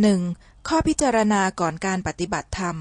หนึ่งข้อพิจารณาก่อนการปฏิบัติธรรม